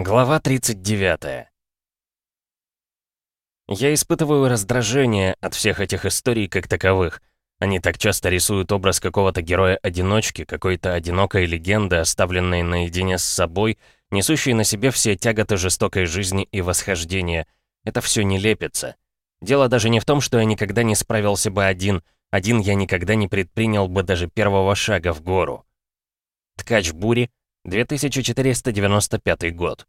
Глава 39 Я испытываю раздражение от всех этих историй как таковых. Они так часто рисуют образ какого-то героя-одиночки, какой-то одинокой легенды, оставленной наедине с собой, несущей на себе все тяготы жестокой жизни и восхождения. Это все не лепится. Дело даже не в том, что я никогда не справился бы один. Один я никогда не предпринял бы даже первого шага в гору. Ткач бури, 2495 год.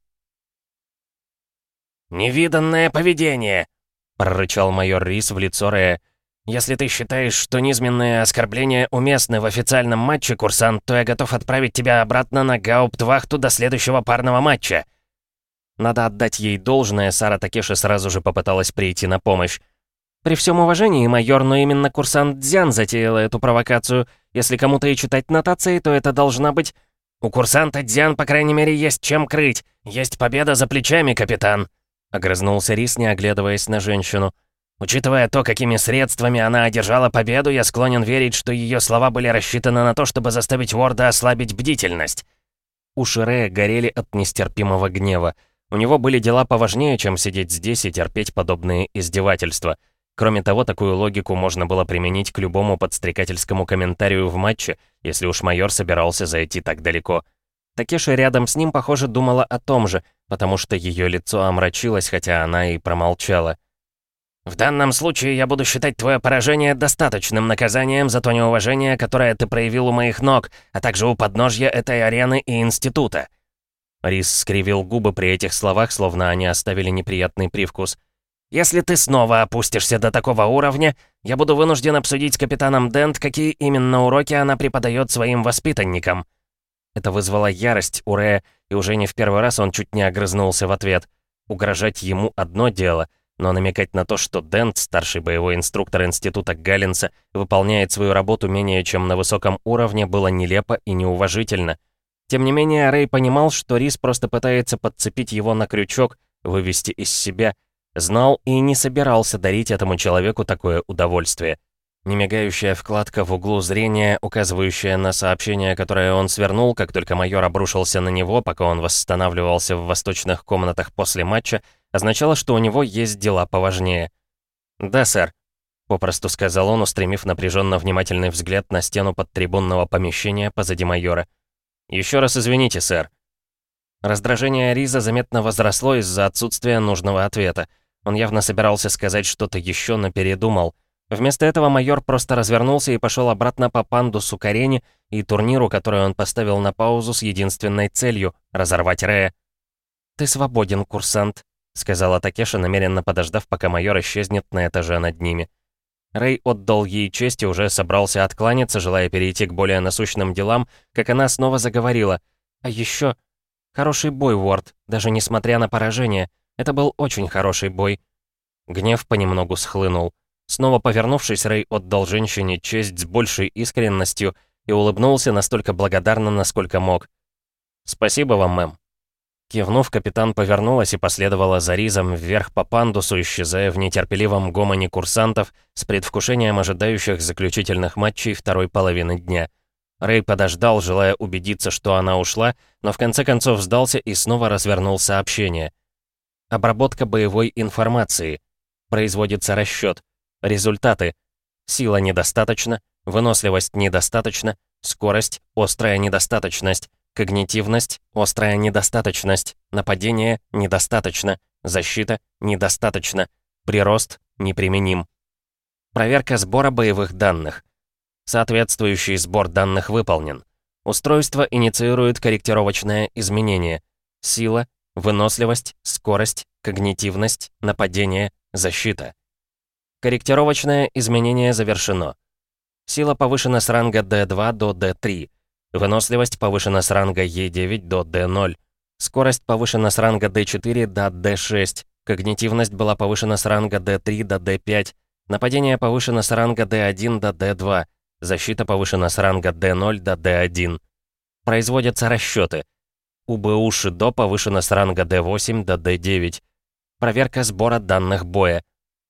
«Невиданное поведение!» — прорычал майор Рис в лицо Рея. «Если ты считаешь, что низменные оскорбления уместны в официальном матче, курсант, то я готов отправить тебя обратно на гауптвахту до следующего парного матча». Надо отдать ей должное, Сара Такеши сразу же попыталась прийти на помощь. «При всем уважении, майор, но именно курсант Дзян затеяла эту провокацию. Если кому-то и читать нотации, то это должна быть...» «У курсанта Дзян, по крайней мере, есть чем крыть. Есть победа за плечами, капитан», — огрызнулся Рис, не оглядываясь на женщину. «Учитывая то, какими средствами она одержала победу, я склонен верить, что ее слова были рассчитаны на то, чтобы заставить Ворда ослабить бдительность». Уши Рея горели от нестерпимого гнева. У него были дела поважнее, чем сидеть здесь и терпеть подобные издевательства — Кроме того, такую логику можно было применить к любому подстрекательскому комментарию в матче, если уж майор собирался зайти так далеко. Такеши рядом с ним, похоже, думала о том же, потому что ее лицо омрачилось, хотя она и промолчала. «В данном случае я буду считать твое поражение достаточным наказанием за то неуважение, которое ты проявил у моих ног, а также у подножья этой арены и института». Рис скривил губы при этих словах, словно они оставили неприятный привкус – если ты снова опустишься до такого уровня, я буду вынужден обсудить с капитаном Дент, какие именно уроки она преподает своим воспитанникам». Это вызвало ярость у Рэя, и уже не в первый раз он чуть не огрызнулся в ответ. Угрожать ему одно дело, но намекать на то, что Дент, старший боевой инструктор института Галлинса, выполняет свою работу менее чем на высоком уровне, было нелепо и неуважительно. Тем не менее, Рэй понимал, что Рис просто пытается подцепить его на крючок, вывести из себя — Знал и не собирался дарить этому человеку такое удовольствие. Немигающая вкладка в углу зрения, указывающая на сообщение, которое он свернул, как только майор обрушился на него, пока он восстанавливался в восточных комнатах после матча, означало, что у него есть дела поважнее. «Да, сэр», — попросту сказал он, устремив напряженно внимательный взгляд на стену подтрибунного помещения позади майора. «Еще раз извините, сэр». Раздражение Риза заметно возросло из-за отсутствия нужного ответа. Он явно собирался сказать что-то еще, но передумал. Вместо этого майор просто развернулся и пошел обратно по пандусу к арене и турниру, который он поставил на паузу с единственной целью — разорвать Рея. «Ты свободен, курсант», — сказала Такеша, намеренно подождав, пока майор исчезнет на этаже над ними. Рэй отдал ей честь и уже собрался откланяться, желая перейти к более насущным делам, как она снова заговорила. «А еще Хороший бой, Уорд, даже несмотря на поражение. Это был очень хороший бой. Гнев понемногу схлынул. Снова повернувшись, Рэй отдал женщине честь с большей искренностью и улыбнулся настолько благодарно, насколько мог. «Спасибо вам, мэм». Кивнув, капитан повернулась и последовала за Ризом вверх по пандусу, исчезая в нетерпеливом гомоне курсантов с предвкушением ожидающих заключительных матчей второй половины дня. Рэй подождал, желая убедиться, что она ушла, но в конце концов сдался и снова развернул сообщение. Обработка боевой информации. Производится расчет. Результаты. Сила недостаточно, выносливость недостаточно, скорость, острая недостаточность, когнитивность, острая недостаточность, нападение недостаточно, защита недостаточно, прирост неприменим. Проверка сбора боевых данных. Соответствующий сбор данных выполнен. Устройство инициирует корректировочное изменение. Сила, Выносливость, скорость, когнитивность, нападение, защита. Корректировочное изменение завершено. Сила повышена с ранга D2 до D3. Выносливость повышена с ранга E9 до D0. Скорость повышена с ранга D4 до D6. Когнитивность была повышена с ранга D3 до D5. Нападение повышено с ранга D1 до D2. Защита повышена с ранга D0 до D1. Производятся расчеты. УБУ Шидо повышено с ранга D8 до D9. Проверка сбора данных боя.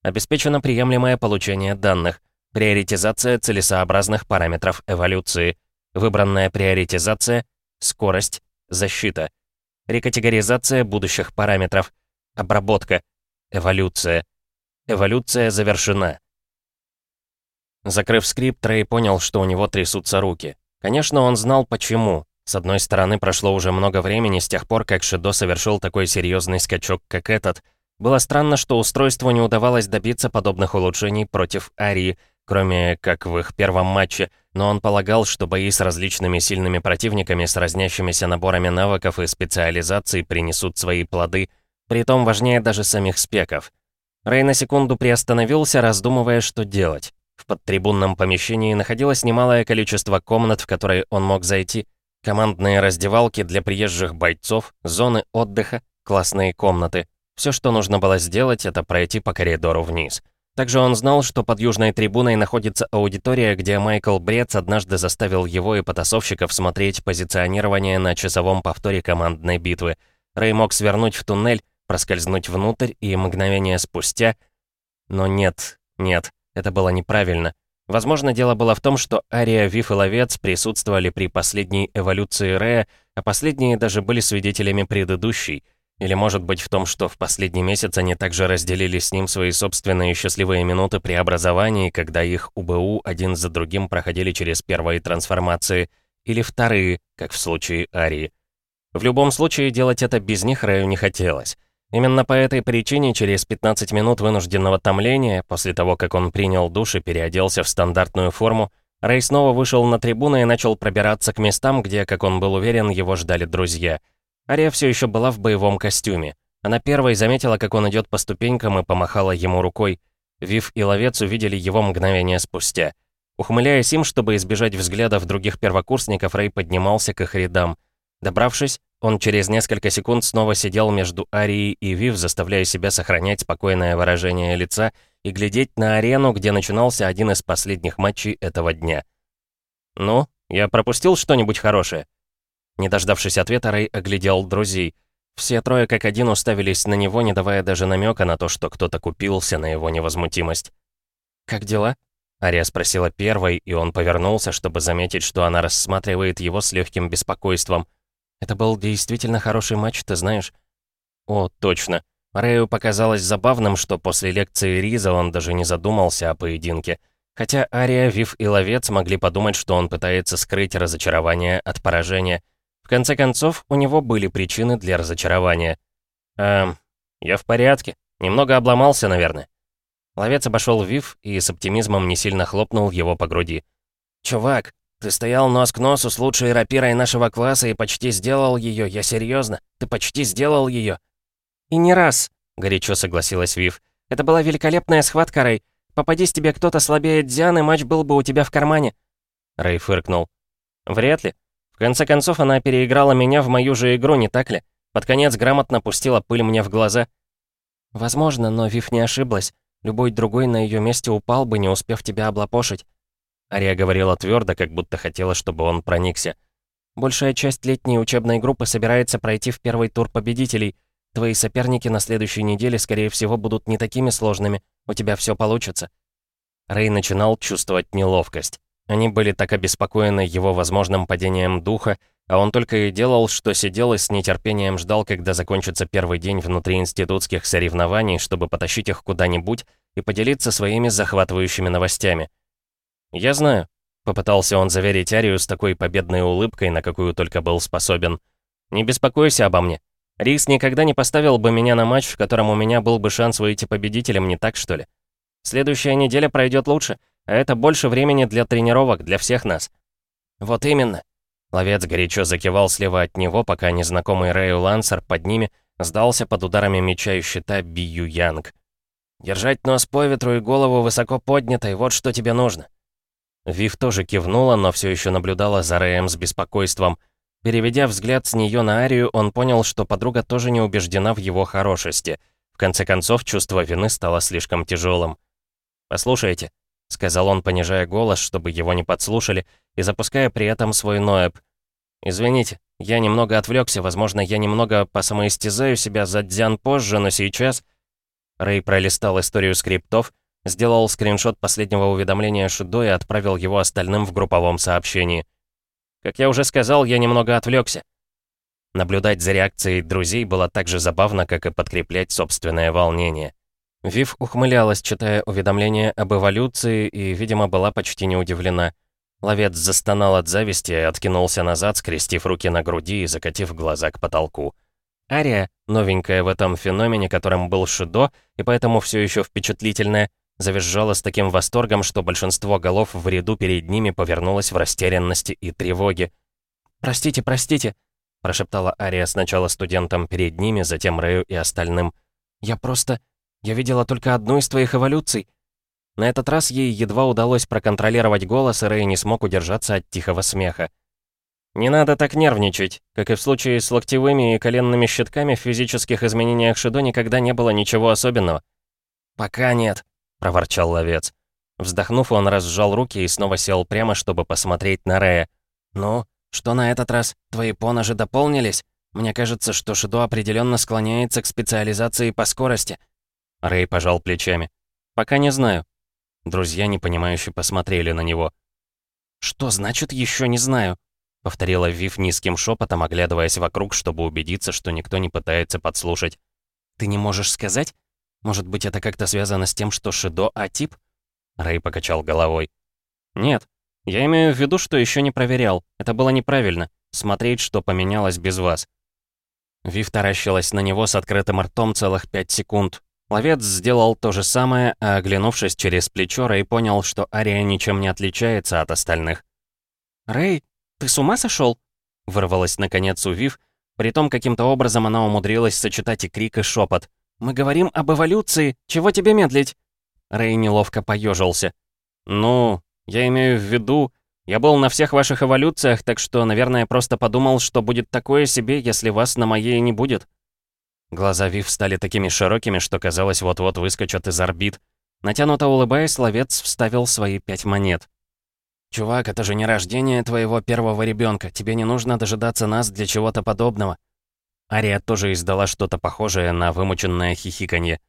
Обеспечено приемлемое получение данных. Приоритизация целесообразных параметров эволюции. Выбранная приоритизация — скорость, защита. Рекатегоризация будущих параметров. Обработка. Эволюция. Эволюция завершена. Закрыв скрипт, Рэй понял, что у него трясутся руки. Конечно, он знал почему. С одной стороны, прошло уже много времени с тех пор, как Шидо совершил такой серьезный скачок, как этот. Было странно, что устройству не удавалось добиться подобных улучшений против Арии, кроме как в их первом матче, но он полагал, что бои с различными сильными противниками с разнящимися наборами навыков и специализаций принесут свои плоды, притом важнее даже самих спеков. Рэй на секунду приостановился, раздумывая, что делать. В подтрибунном помещении находилось немалое количество комнат, в которые он мог зайти. Командные раздевалки для приезжих бойцов, зоны отдыха, классные комнаты. Все, что нужно было сделать, это пройти по коридору вниз. Также он знал, что под южной трибуной находится аудитория, где Майкл Брец однажды заставил его и потасовщиков смотреть позиционирование на часовом повторе командной битвы. Рэй мог свернуть в туннель, проскользнуть внутрь и мгновение спустя... Но нет, нет. Это было неправильно. Возможно, дело было в том, что Ария, Вив и Ловец присутствовали при последней эволюции Рея, а последние даже были свидетелями предыдущей. Или может быть в том, что в последний месяц они также разделили с ним свои собственные счастливые минуты преобразований, когда их УБУ один за другим проходили через первые трансформации, или вторые, как в случае Арии. В любом случае, делать это без них Рэю не хотелось. Именно по этой причине через 15 минут вынужденного томления, после того, как он принял душ и переоделся в стандартную форму, Рэй снова вышел на трибуну и начал пробираться к местам, где, как он был уверен, его ждали друзья. Ария все еще была в боевом костюме. Она первой заметила, как он идет по ступенькам и помахала ему рукой. Вив и Ловец увидели его мгновение спустя. Ухмыляясь им, чтобы избежать взглядов других первокурсников, Рэй поднимался к их рядам. Добравшись, он через несколько секунд снова сидел между Арией и Вив, заставляя себя сохранять спокойное выражение лица и глядеть на арену, где начинался один из последних матчей этого дня. «Ну, я пропустил что-нибудь хорошее?» Не дождавшись ответа, Рэй оглядел друзей. Все трое как один уставились на него, не давая даже намека на то, что кто-то купился на его невозмутимость. «Как дела?» Ария спросила первой, и он повернулся, чтобы заметить, что она рассматривает его с легким беспокойством – это был действительно хороший матч, ты знаешь. О, точно. Рэю показалось забавным, что после лекции Риза он даже не задумался о поединке. Хотя Ария, Вив и Ловец могли подумать, что он пытается скрыть разочарование от поражения. В конце концов, у него были причины для разочарования. «Эм, я в порядке. Немного обломался, наверное». Ловец обошел Вив и с оптимизмом не сильно хлопнул его по груди. «Чувак, ты стоял нос к носу с лучшей рапирой нашего класса и почти сделал ее, я серьезно. Ты почти сделал ее. И не раз, горячо согласилась Вив. Это была великолепная схватка, Рэй. Попадись тебе кто-то слабее Дзян, матч был бы у тебя в кармане. Рэй фыркнул. Вряд ли. В конце концов, она переиграла меня в мою же игру, не так ли? Под конец грамотно пустила пыль мне в глаза. Возможно, но Вив не ошиблась. Любой другой на ее месте упал бы, не успев тебя облапошить. Ария говорила твердо, как будто хотела, чтобы он проникся. «Большая часть летней учебной группы собирается пройти в первый тур победителей. Твои соперники на следующей неделе, скорее всего, будут не такими сложными. У тебя все получится». Рэй начинал чувствовать неловкость. Они были так обеспокоены его возможным падением духа, а он только и делал, что сидел и с нетерпением ждал, когда закончится первый день внутриинститутских соревнований, чтобы потащить их куда-нибудь и поделиться своими захватывающими новостями. «Я знаю», — попытался он заверить Арию с такой победной улыбкой, на какую только был способен. «Не беспокойся обо мне. Рис никогда не поставил бы меня на матч, в котором у меня был бы шанс выйти победителем, не так что ли? Следующая неделя пройдет лучше, а это больше времени для тренировок, для всех нас». «Вот именно». Ловец горячо закивал слева от него, пока незнакомый Рэю Лансер под ними сдался под ударами меча и щита Бию Янг. «Держать нос по ветру и голову высоко поднятой, вот что тебе нужно». Вив тоже кивнула, но все еще наблюдала за Рэем с беспокойством. Переведя взгляд с нее на Арию, он понял, что подруга тоже не убеждена в его хорошести. В конце концов, чувство вины стало слишком тяжелым. «Послушайте», — сказал он, понижая голос, чтобы его не подслушали, и запуская при этом свой ноэб. «Извините, я немного отвлекся, возможно, я немного посамоистязаю себя за дзян позже, но сейчас...» Рэй пролистал историю скриптов, Сделал скриншот последнего уведомления Шидо и отправил его остальным в групповом сообщении. Как я уже сказал, я немного отвлекся. Наблюдать за реакцией друзей было так же забавно, как и подкреплять собственное волнение. Вив ухмылялась, читая уведомления об эволюции, и, видимо, была почти не удивлена. Ловец застонал от зависти и откинулся назад, скрестив руки на груди и закатив глаза к потолку. Ария, новенькая в этом феномене, которым был Шидо, и поэтому все еще впечатлительная, завизжала с таким восторгом, что большинство голов в ряду перед ними повернулось в растерянности и тревоге. «Простите, простите», — прошептала Ария сначала студентам перед ними, затем Рэю и остальным. «Я просто... Я видела только одну из твоих эволюций». На этот раз ей едва удалось проконтролировать голос, и Рэй не смог удержаться от тихого смеха. Не надо так нервничать. Как и в случае с локтевыми и коленными щитками, в физических изменениях Шидо никогда не было ничего особенного. «Пока нет», — проворчал ловец. Вздохнув, он разжал руки и снова сел прямо, чтобы посмотреть на Рэя. «Ну, что на этот раз? Твои поножи дополнились? Мне кажется, что Шидо определенно склоняется к специализации по скорости». Рэй пожал плечами. «Пока не знаю». Друзья непонимающе посмотрели на него. «Что значит «еще не знаю»?» — повторила Вив низким шепотом, оглядываясь вокруг, чтобы убедиться, что никто не пытается подслушать. «Ты не можешь сказать? Может быть, это как-то связано с тем, что Шидо А-тип?» Рэй покачал головой. «Нет, я имею в виду, что еще не проверял. Это было неправильно. Смотреть, что поменялось без вас». Вив таращилась на него с открытым ртом целых пять секунд. Ловец сделал то же самое, а оглянувшись через плечо, Рэй понял, что Ария ничем не отличается от остальных. «Рэй, «Ты с ума сошел?» — вырвалась наконец у Вив. Притом каким-то образом она умудрилась сочетать и крик, и шепот. «Мы говорим об эволюции. Чего тебе медлить?» Рэй неловко поежился. «Ну, я имею в виду, я был на всех ваших эволюциях, так что, наверное, просто подумал, что будет такое себе, если вас на моей не будет». Глаза Вив стали такими широкими, что казалось, вот-вот выскочат из орбит. Натянуто улыбаясь, ловец вставил свои пять монет. «Чувак, это же не рождение твоего первого ребенка. Тебе не нужно дожидаться нас для чего-то подобного». Ария тоже издала что-то похожее на вымученное хихиканье.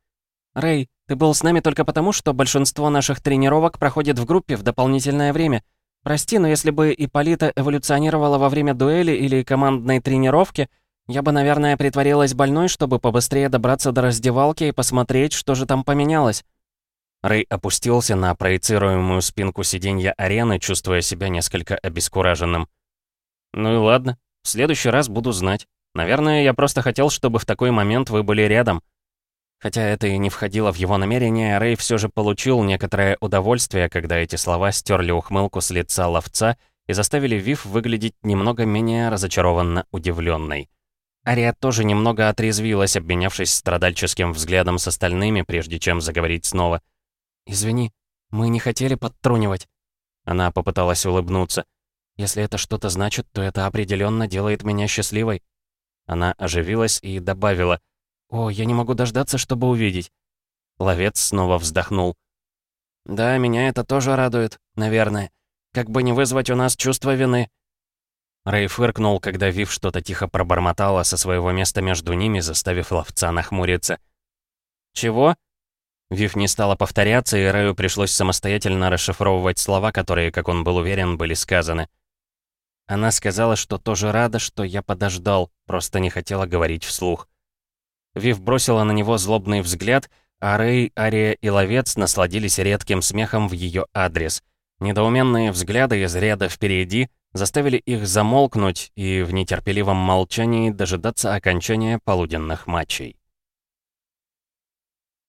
«Рэй, ты был с нами только потому, что большинство наших тренировок проходит в группе в дополнительное время. Прости, но если бы Ипполита эволюционировала во время дуэли или командной тренировки, я бы, наверное, притворилась больной, чтобы побыстрее добраться до раздевалки и посмотреть, что же там поменялось. Рэй опустился на проецируемую спинку сиденья арены, чувствуя себя несколько обескураженным. «Ну и ладно, в следующий раз буду знать. Наверное, я просто хотел, чтобы в такой момент вы были рядом». Хотя это и не входило в его намерение, Рэй все же получил некоторое удовольствие, когда эти слова стерли ухмылку с лица ловца и заставили Вив выглядеть немного менее разочарованно удивленной. Ария тоже немного отрезвилась, обменявшись страдальческим взглядом с остальными, прежде чем заговорить снова. «Извини, мы не хотели подтрунивать». Она попыталась улыбнуться. «Если это что-то значит, то это определенно делает меня счастливой». Она оживилась и добавила. «О, я не могу дождаться, чтобы увидеть». Ловец снова вздохнул. «Да, меня это тоже радует, наверное. Как бы не вызвать у нас чувство вины». Рэй фыркнул, когда Вив что-то тихо пробормотала со своего места между ними, заставив ловца нахмуриться. «Чего?» Вив не стала повторяться, и Рэю пришлось самостоятельно расшифровывать слова, которые, как он был уверен, были сказаны. Она сказала, что тоже рада, что я подождал, просто не хотела говорить вслух. Вив бросила на него злобный взгляд, а Рэй, Ария и Ловец насладились редким смехом в ее адрес. Недоуменные взгляды из ряда впереди заставили их замолкнуть и в нетерпеливом молчании дожидаться окончания полуденных матчей.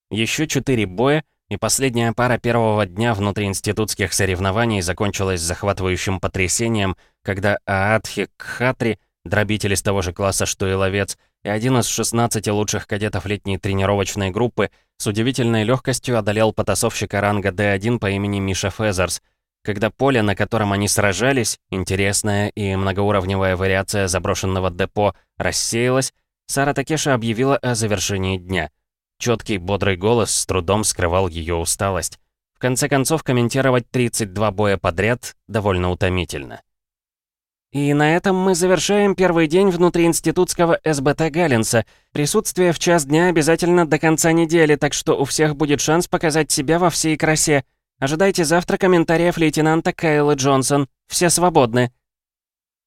Еще четыре боя, и последняя пара первого дня внутриинститутских соревнований закончилась захватывающим потрясением, когда Аатхи Кхатри, дробитель из того же класса, что и Ловец, и один из 16 лучших кадетов летней тренировочной группы с удивительной легкостью одолел потасовщика ранга D1 по имени Миша Фезерс, когда поле, на котором они сражались, интересная и многоуровневая вариация заброшенного депо, рассеялась, Сара Такеша объявила о завершении дня — Четкий, бодрый голос с трудом скрывал ее усталость. В конце концов, комментировать 32 боя подряд довольно утомительно. И на этом мы завершаем первый день внутриинститутского СБТ Галлинса. Присутствие в час дня обязательно до конца недели, так что у всех будет шанс показать себя во всей красе. Ожидайте завтра комментариев лейтенанта Кайла Джонсон. Все свободны.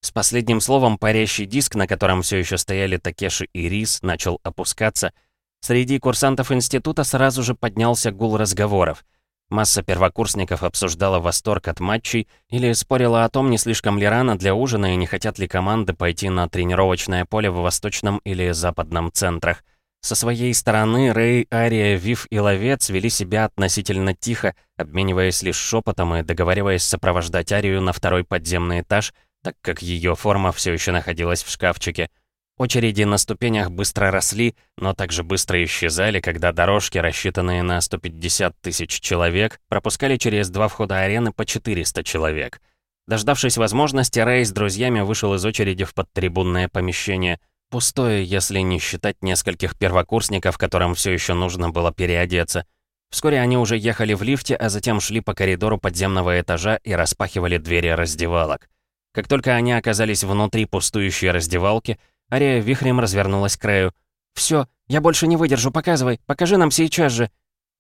С последним словом парящий диск, на котором все еще стояли Такеши и Рис, начал опускаться. Среди курсантов института сразу же поднялся гул разговоров. Масса первокурсников обсуждала восторг от матчей или спорила о том, не слишком ли рано для ужина и не хотят ли команды пойти на тренировочное поле в восточном или западном центрах. Со своей стороны Рэй, Ария, Вив и Ловец вели себя относительно тихо, обмениваясь лишь шепотом и договариваясь сопровождать Арию на второй подземный этаж, так как ее форма все еще находилась в шкафчике. Очереди на ступенях быстро росли, но также быстро исчезали, когда дорожки, рассчитанные на 150 тысяч человек, пропускали через два входа арены по 400 человек. Дождавшись возможности, Рэй с друзьями вышел из очереди в подтрибунное помещение. Пустое, если не считать нескольких первокурсников, которым все еще нужно было переодеться. Вскоре они уже ехали в лифте, а затем шли по коридору подземного этажа и распахивали двери раздевалок. Как только они оказались внутри пустующей раздевалки, Ария вихрем развернулась к Рэю. «Всё, я больше не выдержу, показывай, покажи нам сейчас же!»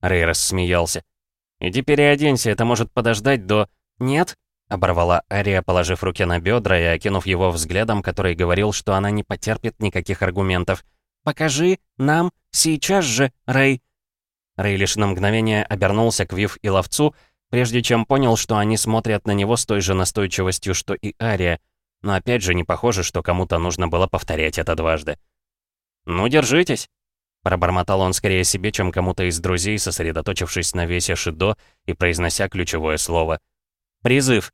Рэй рассмеялся. «Иди переоденься, это может подождать до...» «Нет?» — оборвала Ария, положив руки на бедра и окинув его взглядом, который говорил, что она не потерпит никаких аргументов. «Покажи нам сейчас же, Рэй!» Рэй лишь на мгновение обернулся к Вив и Ловцу, прежде чем понял, что они смотрят на него с той же настойчивостью, что и Ария — но опять же не похоже, что кому-то нужно было повторять это дважды. «Ну, держитесь!» Пробормотал он скорее себе, чем кому-то из друзей, сосредоточившись на весе Шидо и произнося ключевое слово. «Призыв!»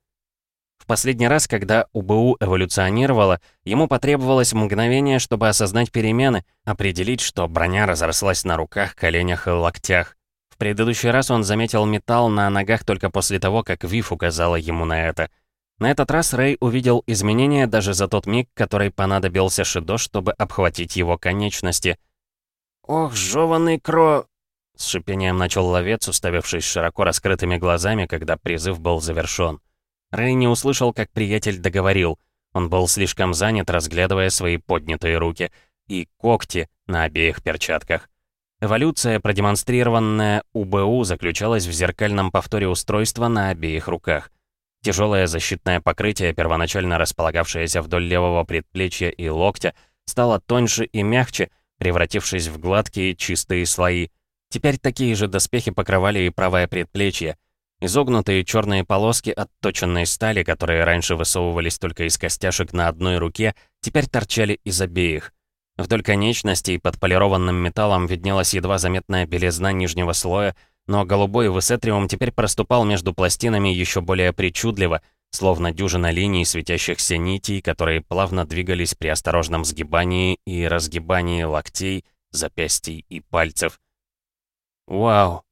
В последний раз, когда УБУ эволюционировала, ему потребовалось мгновение, чтобы осознать перемены, определить, что броня разрослась на руках, коленях и локтях. В предыдущий раз он заметил металл на ногах только после того, как Вив указала ему на это. На этот раз Рэй увидел изменения даже за тот миг, который понадобился Шидо, чтобы обхватить его конечности. «Ох, жёванный кро...» С шипением начал ловец, уставившись широко раскрытыми глазами, когда призыв был завершён. Рэй не услышал, как приятель договорил. Он был слишком занят, разглядывая свои поднятые руки и когти на обеих перчатках. Эволюция, продемонстрированная УБУ, заключалась в зеркальном повторе устройства на обеих руках. Тяжелое защитное покрытие, первоначально располагавшееся вдоль левого предплечья и локтя, стало тоньше и мягче, превратившись в гладкие чистые слои. Теперь такие же доспехи покрывали и правое предплечье. Изогнутые черные полоски отточенной стали, которые раньше высовывались только из костяшек на одной руке, теперь торчали из обеих. Вдоль конечностей под полированным металлом виднелась едва заметная белизна нижнего слоя, но голубой высетриум теперь проступал между пластинами еще более причудливо, словно дюжина линий светящихся нитей, которые плавно двигались при осторожном сгибании и разгибании локтей, запястий и пальцев. «Вау!»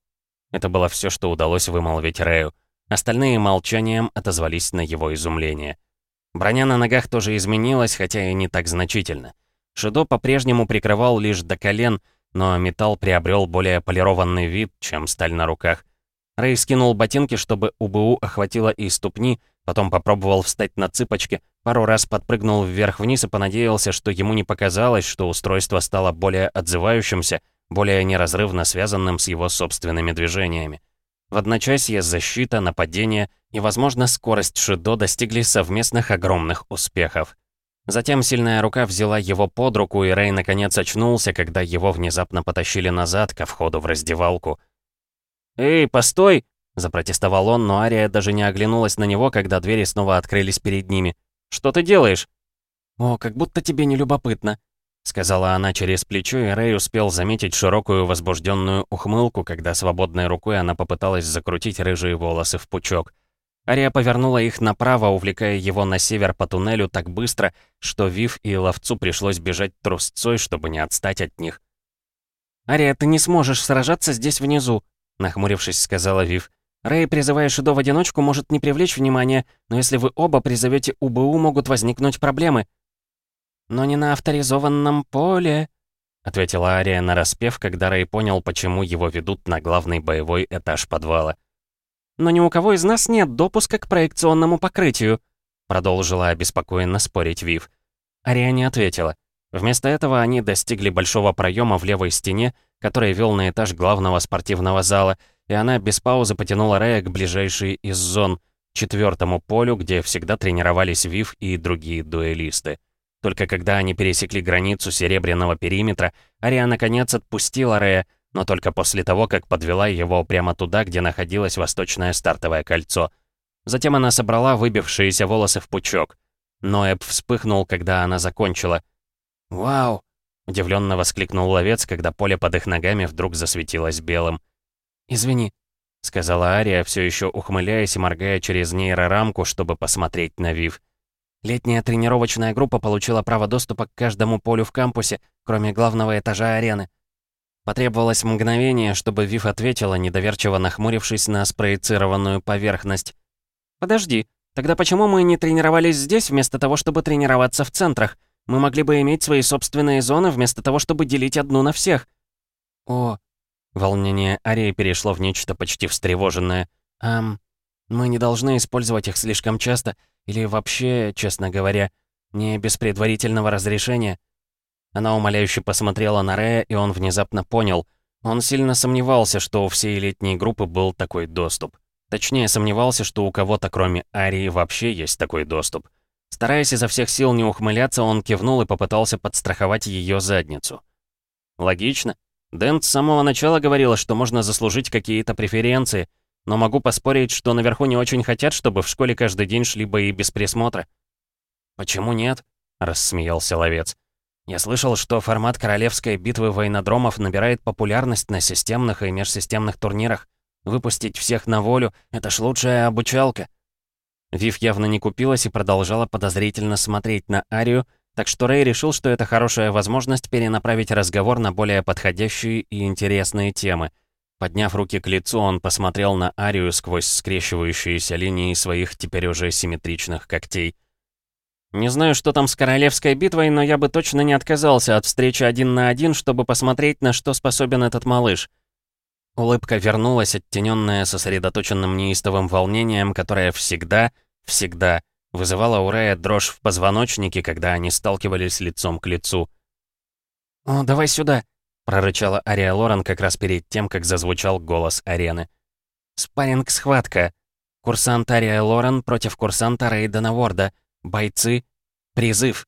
Это было все, что удалось вымолвить Рэю. Остальные молчанием отозвались на его изумление. Броня на ногах тоже изменилась, хотя и не так значительно. Шидо по-прежнему прикрывал лишь до колен — но металл приобрел более полированный вид, чем сталь на руках. Рэй скинул ботинки, чтобы УБУ охватило и ступни, потом попробовал встать на цыпочки, пару раз подпрыгнул вверх-вниз и понадеялся, что ему не показалось, что устройство стало более отзывающимся, более неразрывно связанным с его собственными движениями. В одночасье защита, нападение и, возможно, скорость Шидо достигли совместных огромных успехов. Затем сильная рука взяла его под руку, и Рэй наконец очнулся, когда его внезапно потащили назад ко входу в раздевалку. «Эй, постой!» — запротестовал он, но Ария даже не оглянулась на него, когда двери снова открылись перед ними. «Что ты делаешь?» «О, как будто тебе не любопытно», — сказала она через плечо, и Рэй успел заметить широкую возбужденную ухмылку, когда свободной рукой она попыталась закрутить рыжие волосы в пучок. Ария повернула их направо, увлекая его на север по туннелю так быстро, что Вив и Ловцу пришлось бежать трусцой, чтобы не отстать от них. «Ария, ты не сможешь сражаться здесь внизу», — нахмурившись, сказала Вив. «Рэй, призывая Шидо в одиночку, может не привлечь внимания, но если вы оба призовете УБУ, могут возникнуть проблемы». «Но не на авторизованном поле», — ответила Ария нараспев, когда Рэй понял, почему его ведут на главный боевой этаж подвала но ни у кого из нас нет допуска к проекционному покрытию», продолжила обеспокоенно спорить Вив. Ария не ответила. Вместо этого они достигли большого проема в левой стене, который вел на этаж главного спортивного зала, и она без паузы потянула Рэя к ближайшей из зон. четвертому полю, где всегда тренировались Вив и другие дуэлисты. Только когда они пересекли границу серебряного периметра, Ария наконец отпустила Рея, но только после того, как подвела его прямо туда, где находилось восточное стартовое кольцо. Затем она собрала выбившиеся волосы в пучок. Ноэб вспыхнул, когда она закончила. «Вау!» — удивленно воскликнул ловец, когда поле под их ногами вдруг засветилось белым. «Извини», — сказала Ария, все еще ухмыляясь и моргая через нейрорамку, чтобы посмотреть на Вив. Летняя тренировочная группа получила право доступа к каждому полю в кампусе, кроме главного этажа арены. Потребовалось мгновение, чтобы Вив ответила, недоверчиво нахмурившись на спроецированную поверхность. «Подожди, тогда почему мы не тренировались здесь, вместо того, чтобы тренироваться в центрах? Мы могли бы иметь свои собственные зоны, вместо того, чтобы делить одну на всех». «О...» Волнение Арии перешло в нечто почти встревоженное. «Ам... Мы не должны использовать их слишком часто, или вообще, честно говоря, не без предварительного разрешения. Она умоляюще посмотрела на Рэя, и он внезапно понял. Он сильно сомневался, что у всей летней группы был такой доступ. Точнее, сомневался, что у кого-то, кроме Арии, вообще есть такой доступ. Стараясь изо всех сил не ухмыляться, он кивнул и попытался подстраховать ее задницу. Логично. Дент с самого начала говорила, что можно заслужить какие-то преференции, но могу поспорить, что наверху не очень хотят, чтобы в школе каждый день шли бои без присмотра». «Почему нет?» — рассмеялся ловец. «Я слышал, что формат королевской битвы военнодромов набирает популярность на системных и межсистемных турнирах. Выпустить всех на волю — это ж лучшая обучалка». Вив явно не купилась и продолжала подозрительно смотреть на Арию, так что Рэй решил, что это хорошая возможность перенаправить разговор на более подходящие и интересные темы — Подняв руки к лицу, он посмотрел на Арию сквозь скрещивающиеся линии своих теперь уже симметричных когтей. «Не знаю, что там с королевской битвой, но я бы точно не отказался от встречи один на один, чтобы посмотреть, на что способен этот малыш». Улыбка вернулась, оттененная сосредоточенным неистовым волнением, которое всегда, всегда вызывало у Рэя дрожь в позвоночнике, когда они сталкивались лицом к лицу. «О, давай сюда!» прорычала Ария Лорен как раз перед тем, как зазвучал голос арены. «Спарринг-схватка. Курсант Ария Лорен против курсанта Рейдена Ворда. Бойцы. Призыв».